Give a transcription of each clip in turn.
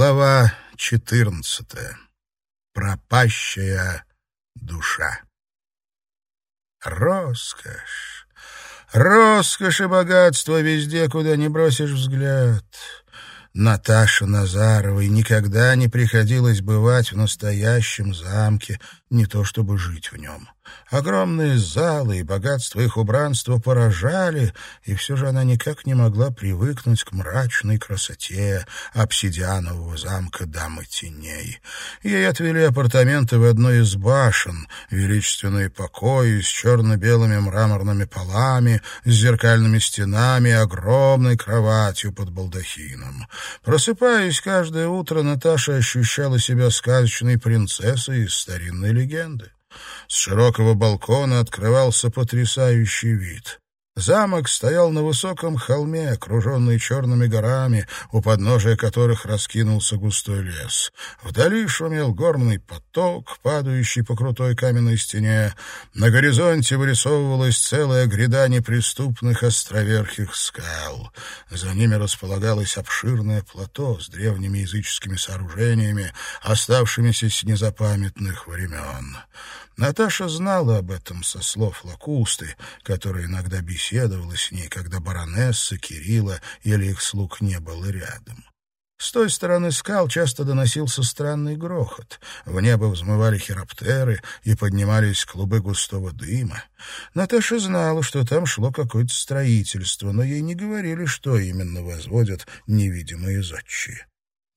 Глава четырнадцатая. Пропащая душа. Роскошь. Роскошь и богатство везде, куда не бросишь взгляд. Наташе Назаровой никогда не приходилось бывать в настоящем замке, не то чтобы жить в нем. Огромные залы и богатство их убранства поражали, и все же она никак не могла привыкнуть к мрачной красоте обсидианового замка Дамы Теней. Ей отвели апартаменты в одной из башен, величественные покои с черно-белыми мраморными полами, с зеркальными стенами и огромной кроватью под балдахином. Просыпаясь каждое утро, Наташа ощущала себя сказочной принцессой из старинной легенды. С широкого балкона открывался потрясающий вид. Замок стоял на высоком холме, окруженный черными горами, у подножия которых раскинулся густой лес. Вдали шумел горный поток, падающий по крутой каменной стене. На горизонте вырисовывалась целая гряда неприступных островерхих скал. За ними располагалось обширное плато с древними языческими сооружениями, оставшимися с незапамятных времен. Наташа знала об этом со слов Лакусты, которая иногда беседовала с ней, когда баронесса, Кирилла или их слуг не было рядом. С той стороны скал часто доносился странный грохот. В небо взмывали хироптеры и поднимались клубы густого дыма. Наташа знала, что там шло какое-то строительство, но ей не говорили, что именно возводят невидимые зодчие.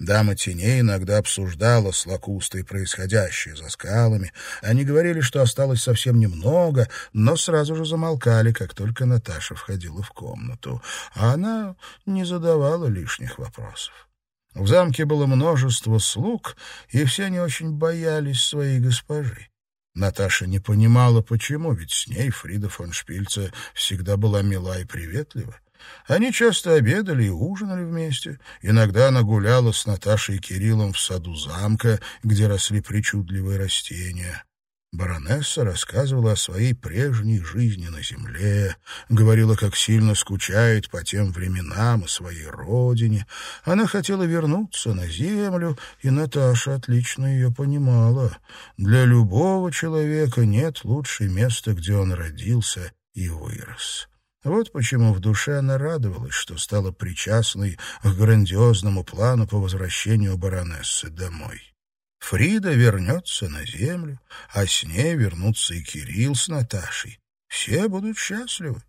Дама теней иногда обсуждала с Лакустой происходящее за скалами. Они говорили, что осталось совсем немного, но сразу же замолкали, как только Наташа входила в комнату. А она не задавала лишних вопросов. В замке было множество слуг, и все они очень боялись своей госпожи. Наташа не понимала, почему, ведь с ней Фрида фон Шпильце всегда была мила и приветлива. Они часто обедали и ужинали вместе. Иногда она гуляла с Наташей и Кириллом в саду замка, где росли причудливые растения. Баронесса рассказывала о своей прежней жизни на земле, говорила, как сильно скучает по тем временам и своей родине. Она хотела вернуться на землю, и Наташа отлично ее понимала. Для любого человека нет лучшего места, где он родился и вырос. Вот почему в душе она радовалась, что стала причастной к грандиозному плану по возвращению баронессы домой. Фрида вернется на землю, а с ней вернутся и Кирилл с Наташей. Все будут счастливы.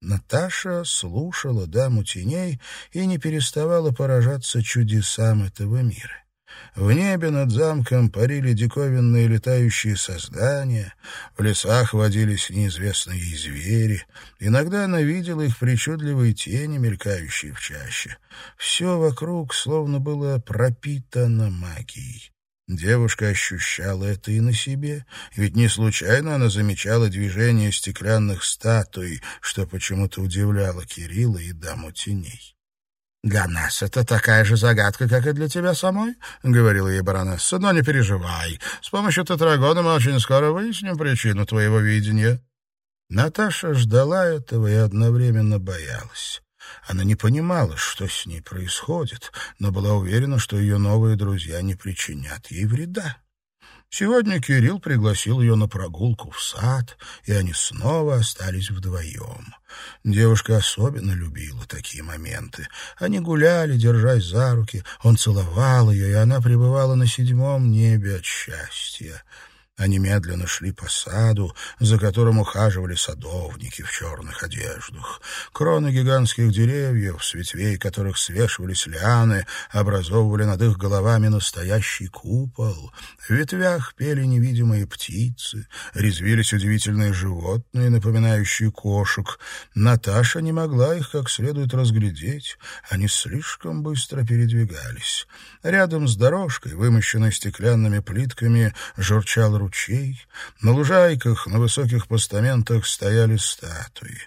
Наташа слушала даму теней и не переставала поражаться чудесам этого мира. В небе над замком парили диковинные летающие создания, в лесах водились неизвестные звери. Иногда она видела их причудливые тени, мелькающие в чаще. Все вокруг словно было пропитано магией. Девушка ощущала это и на себе, ведь не случайно она замечала движение стеклянных статуй, что почему-то удивляло Кирилла и даму теней. «Для нас это такая же загадка, как и для тебя самой», — говорила ей баронесса. «Но не переживай. С помощью тетрагона мы очень скоро выясним причину твоего видения». Наташа ждала этого и одновременно боялась. Она не понимала, что с ней происходит, но была уверена, что ее новые друзья не причинят ей вреда. Сегодня Кирилл пригласил ее на прогулку в сад, и они снова остались вдвоем. Девушка особенно любила такие моменты. Они гуляли, держась за руки, он целовал ее, и она пребывала на седьмом небе от счастья. Они медленно шли по саду, за которым ухаживали садовники в черных одеждах. Кроны гигантских деревьев, с ветвей которых свешивались лианы, образовывали над их головами настоящий купол. В ветвях пели невидимые птицы, резвились удивительные животные, напоминающие кошек. Наташа не могла их как следует разглядеть, они слишком быстро передвигались. Рядом с дорожкой, вымощенной стеклянными плитками, журчал ручей ручей, на лужайках, на высоких постаментах стояли статуи.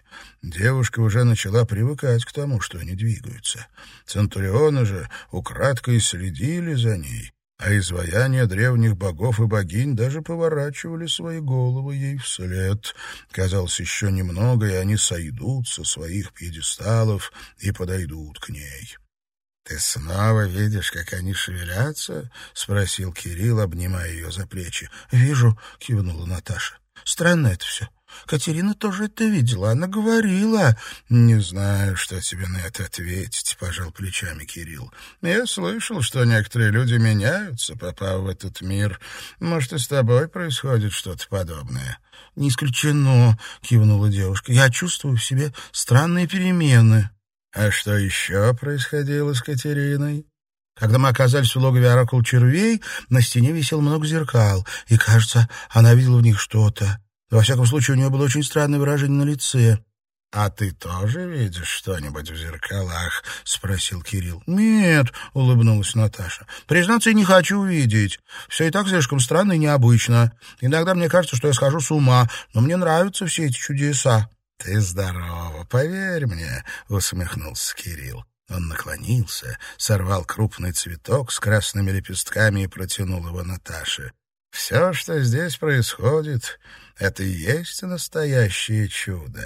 Девушка уже начала привыкать к тому, что они двигаются. Центурионы же украдкой следили за ней, а изваяния древних богов и богинь даже поворачивали свои головы ей вслед. Казалось, еще немного, и они сойдут со своих пьедесталов и подойдут к ней. «Ты снова видишь, как они шевелятся?» — спросил Кирилл, обнимая ее за плечи. «Вижу», — кивнула Наташа. «Странно это все. Катерина тоже это видела. Она говорила...» «Не знаю, что тебе на это ответить», — пожал плечами Кирилл. «Я слышал, что некоторые люди меняются, попав в этот мир. Может, и с тобой происходит что-то подобное». «Не исключено», — кивнула девушка. «Я чувствую в себе странные перемены». А что еще происходило с Катериной? Когда мы оказались в логове оракул червей, на стене висело много зеркал, и, кажется, она видела в них что-то. Во всяком случае, у нее было очень странное выражение на лице. — А ты тоже видишь что-нибудь в зеркалах? — спросил Кирилл. — Нет, — улыбнулась Наташа. — Признаться, я не хочу видеть. Все и так слишком странно и необычно. Иногда мне кажется, что я схожу с ума, но мне нравятся все эти чудеса. «Ты здорова, поверь мне», — усмехнулся Кирилл. Он наклонился, сорвал крупный цветок с красными лепестками и протянул его Наташе. «Все, что здесь происходит, это и есть настоящее чудо».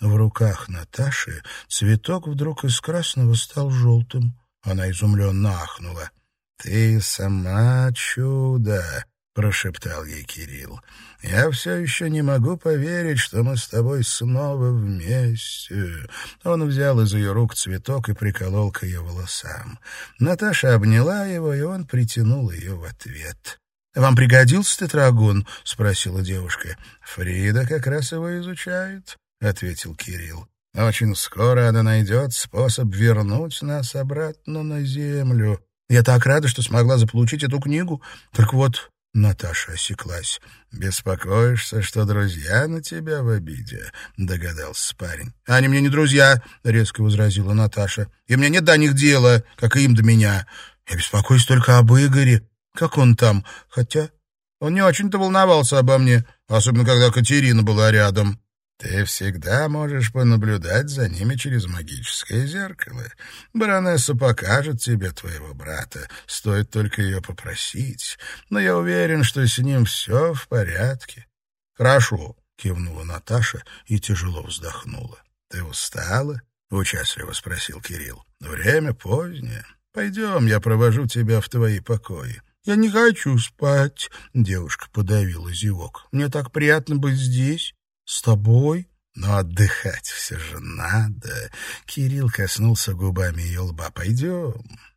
В руках Наташи цветок вдруг из красного стал желтым. Она изумленно ахнула. «Ты сама чудо!» — прошептал ей Кирилл. «Я все еще не могу поверить, что мы с тобой снова вместе». Он взял из ее рук цветок и приколол к ее волосам. Наташа обняла его, и он притянул ее в ответ. «Вам пригодился тетрагон?» — спросила девушка. «Фрида как раз его изучает», — ответил Кирилл. «Очень скоро она найдет способ вернуть нас обратно на землю». «Я так рада, что смогла заполучить эту книгу. Так вот, Наташа осеклась. «Беспокоишься, что друзья на тебя в обиде?» — догадался парень. «Они мне не друзья», — резко возразила Наташа. «И мне нет до них дела, как и им до меня. Я беспокоюсь только об Игоре. Как он там? Хотя он не очень-то волновался обо мне, особенно когда Катерина была рядом». Ты всегда можешь понаблюдать за ними через магическое зеркало. Баронесса покажет тебе твоего брата, стоит только ее попросить. Но я уверен, что с ним все в порядке. — Хорошо, — кивнула Наташа и тяжело вздохнула. — Ты устала? — участливо спросил Кирилл. — Время позднее. Пойдем, я провожу тебя в твои покои. — Я не хочу спать, — девушка подавила зевок. — Мне так приятно быть здесь. «С тобой?» «Но отдыхать все же надо». Кирилл коснулся губами ее лба. «Пойдем,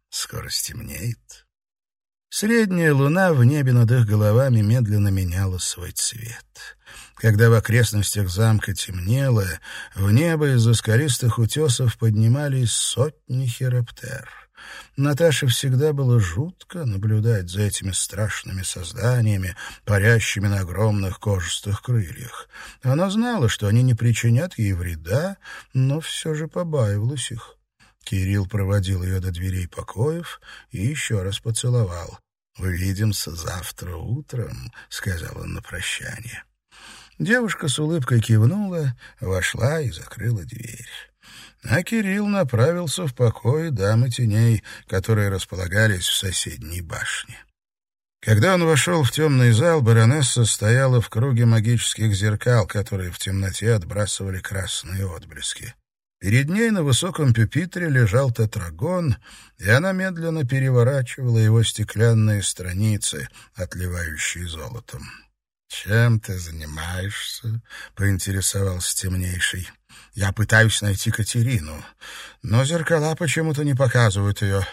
скоро стемнеет». Средняя луна в небе над их головами медленно меняла свой цвет. Когда в окрестностях замка темнело, в небо из-за скалистых утесов поднимались сотни хироптер. Наташе всегда было жутко наблюдать за этими страшными созданиями, парящими на огромных кожистых крыльях. Она знала, что они не причинят ей вреда, но все же побаивалась их. Кирилл проводил ее до дверей покоев и еще раз поцеловал. «Увидимся завтра утром», — сказал он на прощание. Девушка с улыбкой кивнула, вошла и закрыла дверь а Кирилл направился в покой дамы теней, которые располагались в соседней башне. Когда он вошел в темный зал, баронесса стояла в круге магических зеркал, которые в темноте отбрасывали красные отблески. Перед ней на высоком пюпитре лежал тетрагон, и она медленно переворачивала его стеклянные страницы, отливающие золотом. «Чем ты занимаешься?» — поинтересовался темнейший. Я пытаюсь найти Катерину, но зеркала почему-то не показывают ее.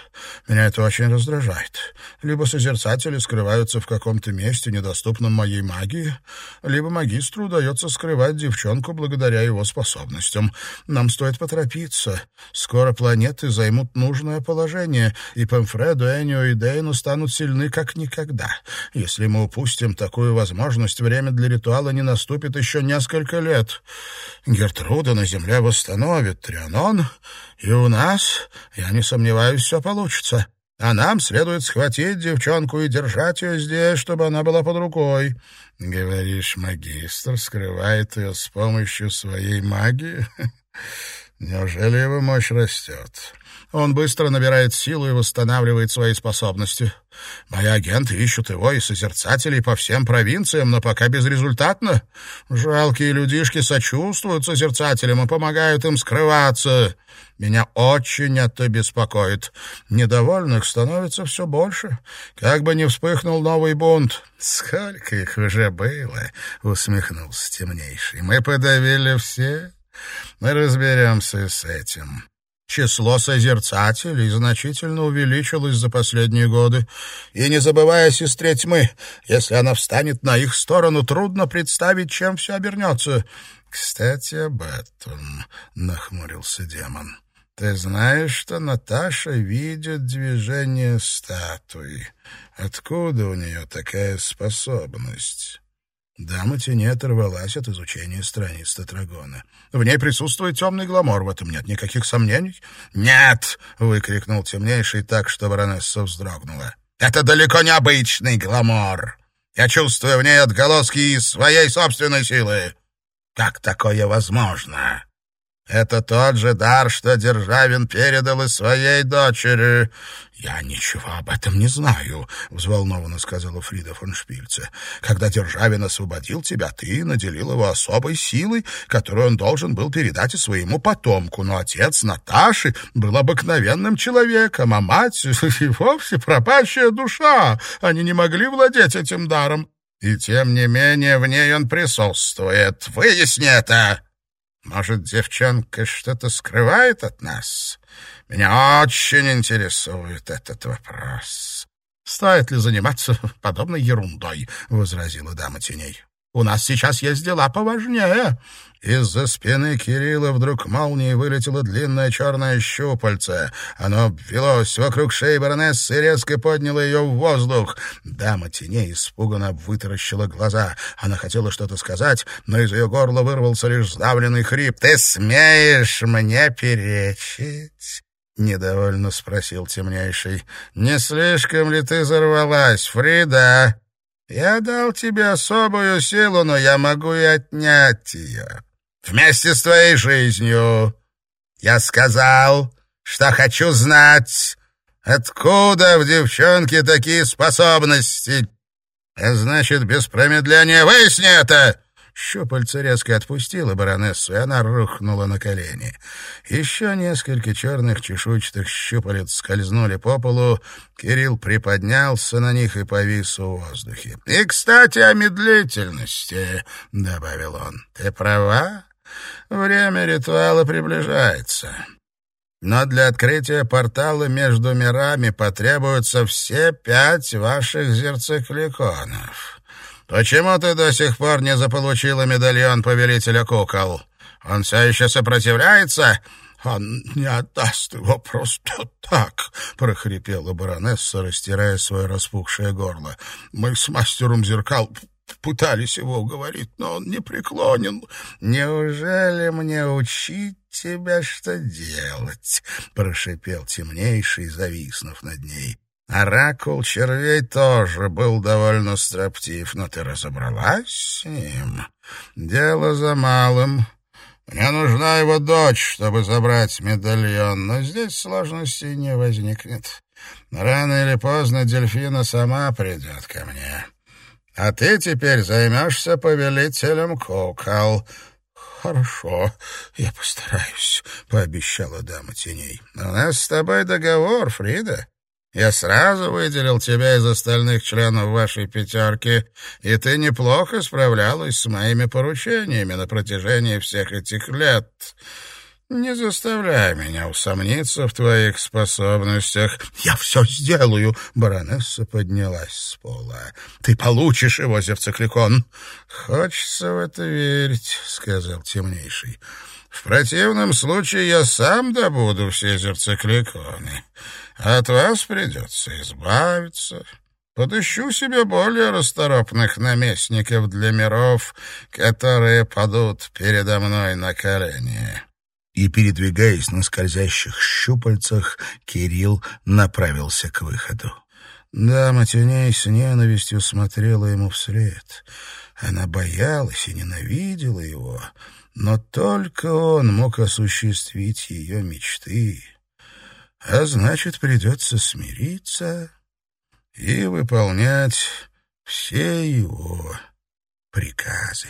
Меня это очень раздражает. Либо созерцатели скрываются в каком-то месте, недоступном моей магии, либо магистру удается скрывать девчонку благодаря его способностям. Нам стоит поторопиться. Скоро планеты займут нужное положение, и Пемфреду, Энио и Дейну станут сильны как никогда. Если мы упустим такую возможность, время для ритуала не наступит еще несколько лет. Гертруда на земля восстановит Трианон, и у нас, я не сомневаюсь, все получится. А нам следует схватить девчонку и держать ее здесь, чтобы она была под рукой. Говоришь, магистр скрывает ее с помощью своей магии? Неужели его мощь растет? Он быстро набирает силу и восстанавливает свои способности. Мои агенты ищут его и созерцателей по всем провинциям, но пока безрезультатно. Жалкие людишки сочувствуют созерцателям и помогают им скрываться. Меня очень это беспокоит. Недовольных становится все больше. Как бы ни вспыхнул новый бунт. «Сколько их уже было?» — усмехнулся темнейший. «Мы подавили все. Мы разберемся с этим». Число созерцателей значительно увеличилось за последние годы. И не забывая о сестре тьмы, если она встанет на их сторону, трудно представить, чем все обернется. «Кстати, об этом», — нахмурился демон. «Ты знаешь, что Наташа видит движение статуи? Откуда у нее такая способность?» Дама тени оторвалась от изучения страниц Тетрагона. В ней присутствует темный гламор, в этом нет никаких сомнений. «Нет!» — выкрикнул темнейший так, что баронесса вздрогнула. «Это далеко не обычный гламор. Я чувствую в ней отголоски своей собственной силы. Как такое возможно?» Это тот же дар, что Державин передал и своей дочери. «Я ничего об этом не знаю», — взволнованно сказала Фрида фон Шпильце. «Когда Державин освободил тебя, ты наделил его особой силой, которую он должен был передать и своему потомку. Но отец Наташи был обыкновенным человеком, а мать и вовсе пропащая душа. Они не могли владеть этим даром. И тем не менее в ней он присутствует. Выясни это!» Может, девчонка что-то скрывает от нас? Меня очень интересует этот вопрос. Стоит ли заниматься подобной ерундой, — возразила дама теней. У нас сейчас есть дела поважнее. Из-за спины Кирилла вдруг молнией вылетело длинное черное щупальце. Оно обвелось вокруг шеи баронессы и резко подняло ее в воздух. Дама теней испуганно вытаращила глаза. Она хотела что-то сказать, но из ее горла вырвался лишь сдавленный хрип. «Ты смеешь мне перечить?» — недовольно спросил темнейший. «Не слишком ли ты взорвалась, Фрида?» Я дал тебе особую силу, но я могу и отнять ее. Вместе с твоей жизнью. Я сказал, что хочу знать, откуда в девчонке такие способности. А значит, без промедления выясни это!» Щупальце резко отпустило баронессу, и она рухнула на колени. Еще несколько черных чешуйчатых щупалец скользнули по полу. Кирилл приподнялся на них и повис в воздухе. «И, кстати, о медлительности», — добавил он. «Ты права. Время ритуала приближается». Но для открытия портала между мирами потребуются все пять ваших зерцекликонов. «Почему ты до сих пор не заполучила медальон повелителя кукол? Он все еще сопротивляется?» «Он не отдаст его просто так», — прохрипела баронесса, растирая свое распухшее горло. «Мы с мастером зеркал пытались его уговорить, но он не преклонен. Неужели мне учить тебя, что делать?» — прошипел темнейший, зависнув над ней. Оракул червей тоже был довольно строптив, но ты разобралась с ним. Дело за малым. Мне нужна его дочь, чтобы забрать медальон, но здесь сложностей не возникнет. Рано или поздно дельфина сама придет ко мне. А ты теперь займешься повелителем кукол. «Хорошо, я постараюсь», — пообещала дама теней. «У нас с тобой договор, Фрида. Я сразу выделил тебя из остальных членов вашей пятерки, и ты неплохо справлялась с моими поручениями на протяжении всех этих лет. Не заставляй меня усомниться в твоих способностях. Я все сделаю. Баронесса поднялась с пола. Ты получишь его, Зевцикликон. Хочется в это верить, сказал темнейший. В противном случае я сам добуду все зерцекликоны. От вас придется избавиться. Подыщу себе более расторопных наместников для миров, которые падут передо мной на колени». И, передвигаясь на скользящих щупальцах, Кирилл направился к выходу. Дама теней с ненавистью смотрела ему вслед. Она боялась и ненавидела его, но только он мог осуществить ее мечты. а значит, придется смириться и выполнять все его приказы.